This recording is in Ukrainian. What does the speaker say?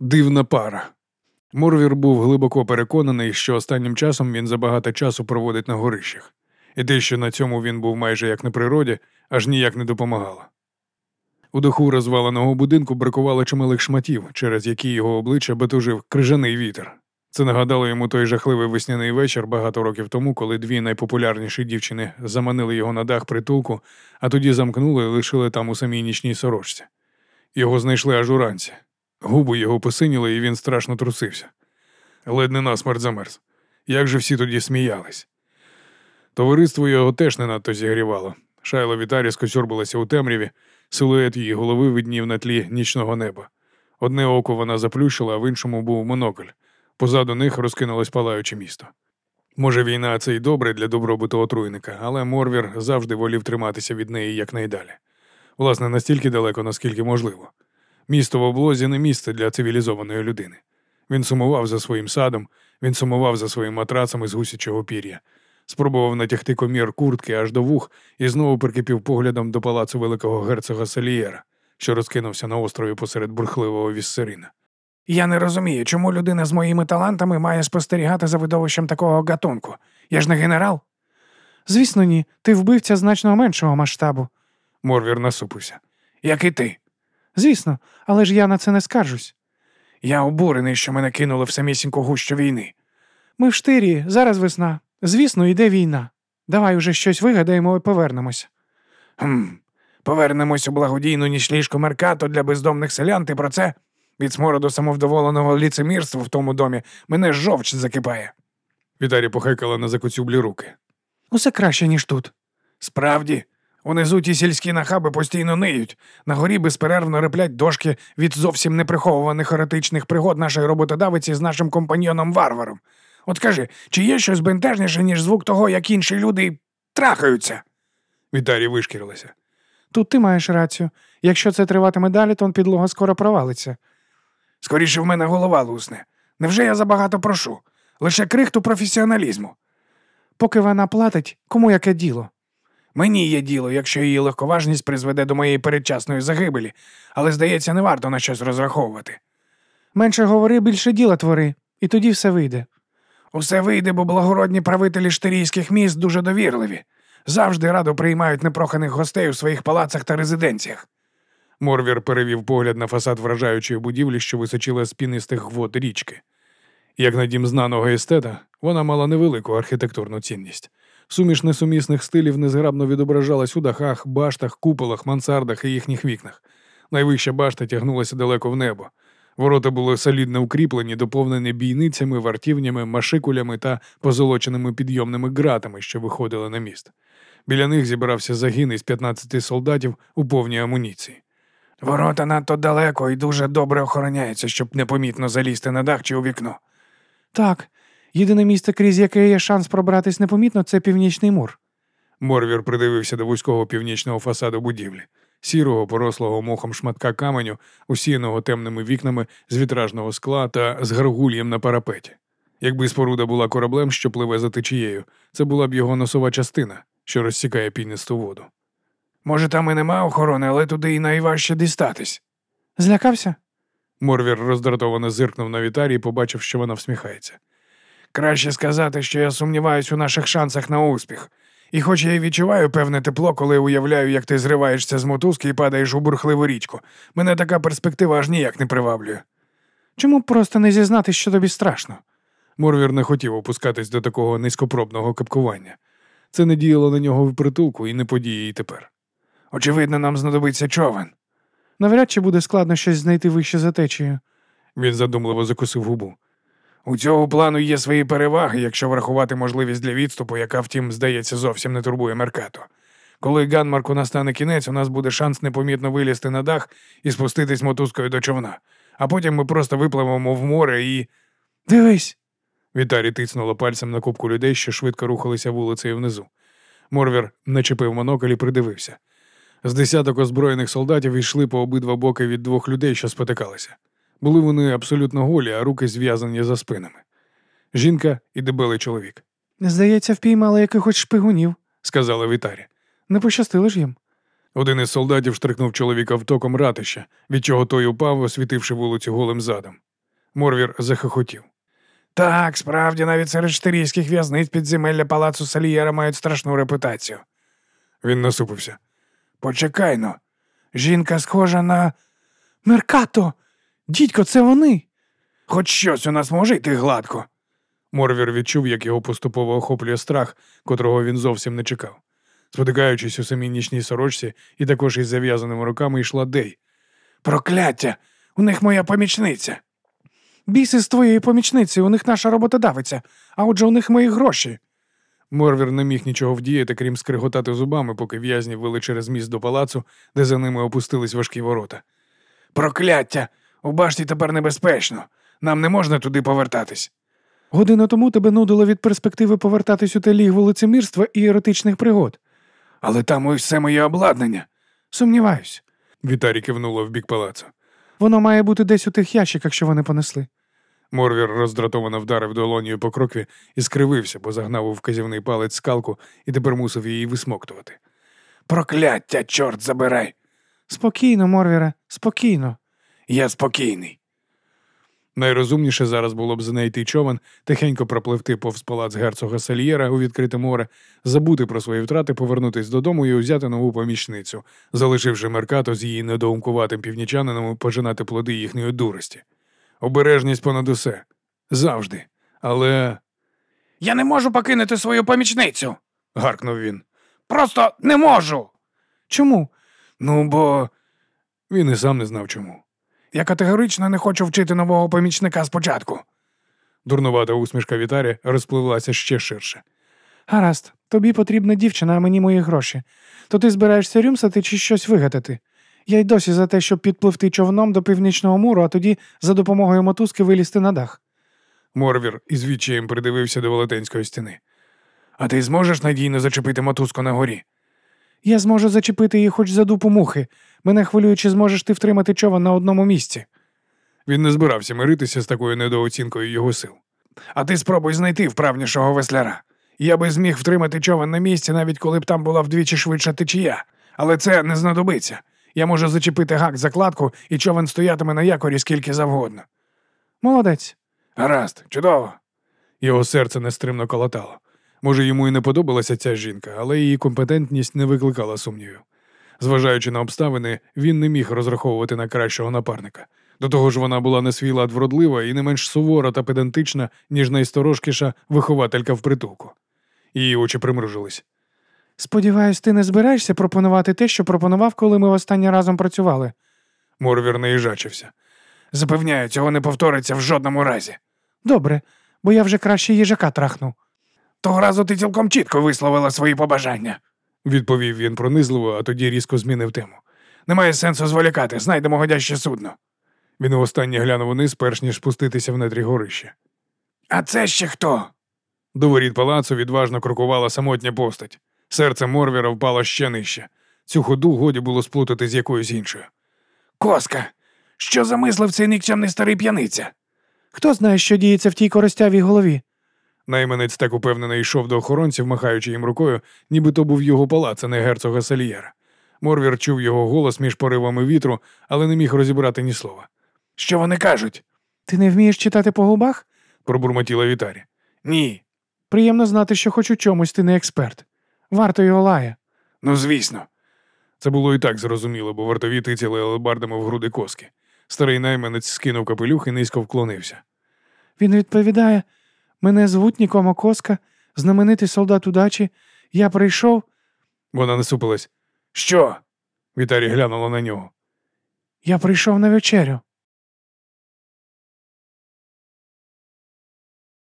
Дивна пара. Морвір був глибоко переконаний, що останнім часом він забагато часу проводить на горищах, і те, що на цьому він був майже як на природі, аж ніяк не допомагало. У даху розваленого будинку бракувало чималих шматів, через які його обличчя батужив крижаний вітер. Це нагадало йому той жахливий весняний вечір багато років тому, коли дві найпопулярніші дівчини заманили його на дах притулку, а тоді замкнули і лишили там у самій нічній сорочці. Його знайшли аж уранці. Губи його посиніли, і він страшно трусився. Ледь не насмерть замерз. Як же всі тоді сміялись? Товариство його теж не надто зігрівало. Шайло Вітарі скоцюрбилася у темряві, силует її голови виднів на тлі нічного неба. Одне око вона заплющила, а в іншому був монокль. Позаду них розкинулось палаюче місто. Може, війна це й добре для добробуту отруйника, але Морвір завжди волів триматися від неї якнайдалі. Власне, настільки далеко, наскільки можливо. Місто в облозі не місце для цивілізованої людини. Він сумував за своїм садом, він сумував за своїм матрацем із гусячого пір'я, спробував натягти комір куртки аж до вух і знову прикипів поглядом до палацу великого герцога Салієра, що розкинувся на острові посеред бурхливого віссерина. Я не розумію, чому людина з моїми талантами має спостерігати за видовищем такого гатунку. Я ж не генерал. Звісно, ні. Ти вбивця значно меншого масштабу. Морвір насупився. Як і ти. Звісно, але ж я на це не скаржусь. Я обурений, що мене кинули в самісіньку гущу війни. Ми в штирі, зараз весна. Звісно, йде війна. Давай уже щось вигадаємо і повернемось. Хм, Повернемось у благодійну нічліжку Меркато для бездомних селян. Ти про це? Від смороду самовдоволеного ліцемірства в тому домі мене жовч закипає. Вітарі похекала на закоцюблі руки. Усе краще, ніж тут. Справді, унизу ті сільські нахаби постійно ниють. На горі безперервно реплять дошки від зовсім неприховуваних еретичних пригод нашої роботодавиці з нашим компаньйоном варваром. От кажи, чи є щось бентежніше, ніж звук того, як інші люди трахаються? Вітарі вишкірилася. Тут ти маєш рацію. Якщо це триватиме далі, то підлога скоро провалиться. Скоріше в мене голова лусне. Невже я забагато прошу? Лише крихту професіоналізму. Поки вона платить, кому яке діло? Мені є діло, якщо її легковажність призведе до моєї передчасної загибелі, але, здається, не варто на щось розраховувати. Менше говори, більше діла твори, і тоді все вийде. Усе вийде, бо благородні правителі штирійських міст дуже довірливі. Завжди радо приймають непроханих гостей у своїх палацах та резиденціях. Морвір перевів погляд на фасад вражаючої будівлі, що височила з пінистих вод річки. Як на дім знаного естета, вона мала невелику архітектурну цінність. Суміш несумісних стилів незграбно відображалась у дахах, баштах, куполах, мансардах і їхніх вікнах. Найвища башта тягнулася далеко в небо. Ворота були солідно укріплені, доповнені бійницями, вартівнями, машикулями та позолоченими підйомними ґратами, що виходили на міст. Біля них зібрався загін із 15 солдатів у повній амуніції. Ворота надто далеко і дуже добре охороняються, щоб непомітно залізти на дах чи у вікно. Так, єдине місце, крізь яке є шанс пробратись непомітно, це північний мур. Морвір придивився до вузького північного фасаду будівлі, сірого, порослого мохом шматка каменю, усіяного темними вікнами з вітражного скла та з гаргульєм на парапеті. Якби споруда була кораблем, що пливе за течією, це була б його носова частина, що розсікає пінисту воду. Може, там і нема охорони, але туди і найважче дістатись. Злякався? Морвір роздратовано зиркнув на вітарі і побачив, що вона всміхається. Краще сказати, що я сумніваюсь у наших шансах на успіх. І хоч я й відчуваю певне тепло, коли уявляю, як ти зриваєшся з мотузки і падаєш у бурхливу річку, мене така перспектива аж ніяк не приваблює. Чому просто не зізнати, що тобі страшно? Морвір не хотів опускатись до такого низькопробного капкування. Це не діяло на нього в притулку і не подіє й тепер. Очевидно, нам знадобиться човен. Навряд чи буде складно щось знайти вище за течією. Він задумливо закусив губу. У цього плану є свої переваги, якщо врахувати можливість для відступу, яка, втім, здається, зовсім не турбує Меркато. Коли Ганмарку настане кінець, у нас буде шанс непомітно вилізти на дах і спуститись мотузкою до човна, а потім ми просто випливемо в море і. Дивись. Вітарі тицнула пальцем на кубку людей, що швидко рухалися вулицею внизу. Морвір начепив монокль і придивився. З десяток озброєних солдатів йшли по обидва боки від двох людей, що спотикалися. Були вони абсолютно голі, а руки зв'язані за спинами. Жінка і дебелий чоловік, Здається, впіймали якихось шпигунів, сказала Вітарі. не пощастило ж їм. Один із солдатів штрикнув чоловіка втоком ратища, від чого той упав, освітивши вулицю голим задом. Морвір захохотів. Так, справді, навіть серед штирійських в'язниць підземелля палацу Сальєра мають страшну репутацію. Він насупився. Почекай но. Жінка схожа на. Меркато! Дідько, це вони. Хоч щось у нас може йти гладко. Морвір відчув, як його поступово охоплює страх, котрого він зовсім не чекав. Спотикаючись у самій нічній сорочці і також із зав'язаними руками йшла Дей. Прокляття! У них моя помічниця. Біси з твоєї помічниці, у них наша роботодавиця, а отже у них мої гроші. Морвір не міг нічого вдіяти, крім скриготати зубами, поки в'язні вели через міст до палацу, де за ними опустились важкі ворота. Прокляття! У башті тепер небезпечно. Нам не можна туди повертатись. Годину тому тебе нудило від перспективи повертатись у те лігво лицемірства і еротичних пригод. Але там ось все моє обладнання. Сумніваюсь. Вітарі кивнула в бік палацу. Воно має бути десь у тих ящиках, що вони понесли. Морвір роздратовано вдарив долонію по крокві і скривився, бо загнав у вказівний палець скалку і тепер мусив її висмоктувати. Прокляття, чорт забирай. Спокійно, Морвіре, спокійно. Я спокійний. Найрозумніше зараз було б знайти човен, тихенько пропливти повз палац герцога Сальєра у відкрите море, забути про свої втрати, повернутись додому і узяти нову помічницю, залишивши Меркато з її недоумкуватим північанином пожинати плоди їхньої дурості. Обережність понад усе. Завжди. Але. Я не можу покинути свою помічницю. гаркнув він. Просто не можу. Чому? Ну, бо Він і сам не знав чому. Я категорично не хочу вчити нового помічника спочатку. Дурнувата усмішка Вітарі розпливлася ще ширше. Гаразд, тобі потрібна дівчина, а мені мої гроші. То ти збираєшся рюмсати чи щось вигадати? Я й досі за те, щоб підпливти човном до північного муру, а тоді за допомогою мотузки вилізти на дах. Морвір із відчаєм придивився до велетенської стіни. А ти зможеш надійно зачепити мотузку на горі? Я зможу зачепити її хоч за дупу мухи. Мене хвилює, чи зможеш ти втримати човен на одному місці. Він не збирався миритися з такою недооцінкою його сил. А ти спробуй знайти вправнішого весляра. Я би зміг втримати човен на місці, навіть коли б там була вдвічі швидша течія. Але це не знадобиться. Я можу зачепити гак закладку, і човен стоятиме на якорі скільки завгодно. Молодець. Гаразд, чудово. Його серце нестримно колотало. Може, йому і не подобалася ця жінка, але її компетентність не викликала сумнівів. Зважаючи на обставини, він не міг розраховувати на кращого напарника. До того ж, вона була на свій лад вродлива і не менш сувора та педантична, ніж найсторожкіша вихователька в притулку. Її очі примружились. Сподіваюсь, ти не збираєшся пропонувати те, що пропонував, коли ми останній разом працювали. Морвір не їжачився. Запевняю, цього не повториться в жодному разі. Добре, бо я вже краще їжака трахнув. Того разу ти цілком чітко висловила свої побажання. Відповів він пронизливо, а тоді різко змінив тему. Немає сенсу зволікати, знайдемо годяще судно. Він востаннє глянув униз, перш ніж спуститися в нетрі горища. А це ще хто? До воріт палацу відважно крокувала самотня постать. Серце Морвіра впало ще нижче. Цю ходу годі було сплутати з якоюсь іншою. Коска. Що замислив цей нікчемний старий п'яниця? Хто знає, що діється в тій коростявій голові? Найманець так упевнено йшов до охоронців, махаючи їм рукою, ніби то був його палац, а не герцога Сальєра. Морвір чув його голос між поривами вітру, але не міг розібрати ні слова. Що вони кажуть? Ти не вмієш читати по губах? Пробурмотіла Вітарі. Ні. Приємно знати, що хоч у чомусь ти не експерт. Варто його лає. Ну, звісно. Це було і так зрозуміло, бо вартові тицяли алебардами в груди коски. Старий найманець скинув капелюх і низько вклонився. Він відповідає: Мене звуть Нікома Коска, знаменитий солдат удачі. Я прийшов. Вона насупилась. Що? Вітарі глянула на нього. Я прийшов на вечерю.